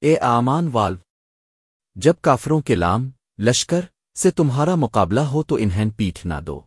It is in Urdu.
اے آمان والو، جب کافروں کے لام لشکر سے تمہارا مقابلہ ہو تو انہیں پیٹھ نہ دو۔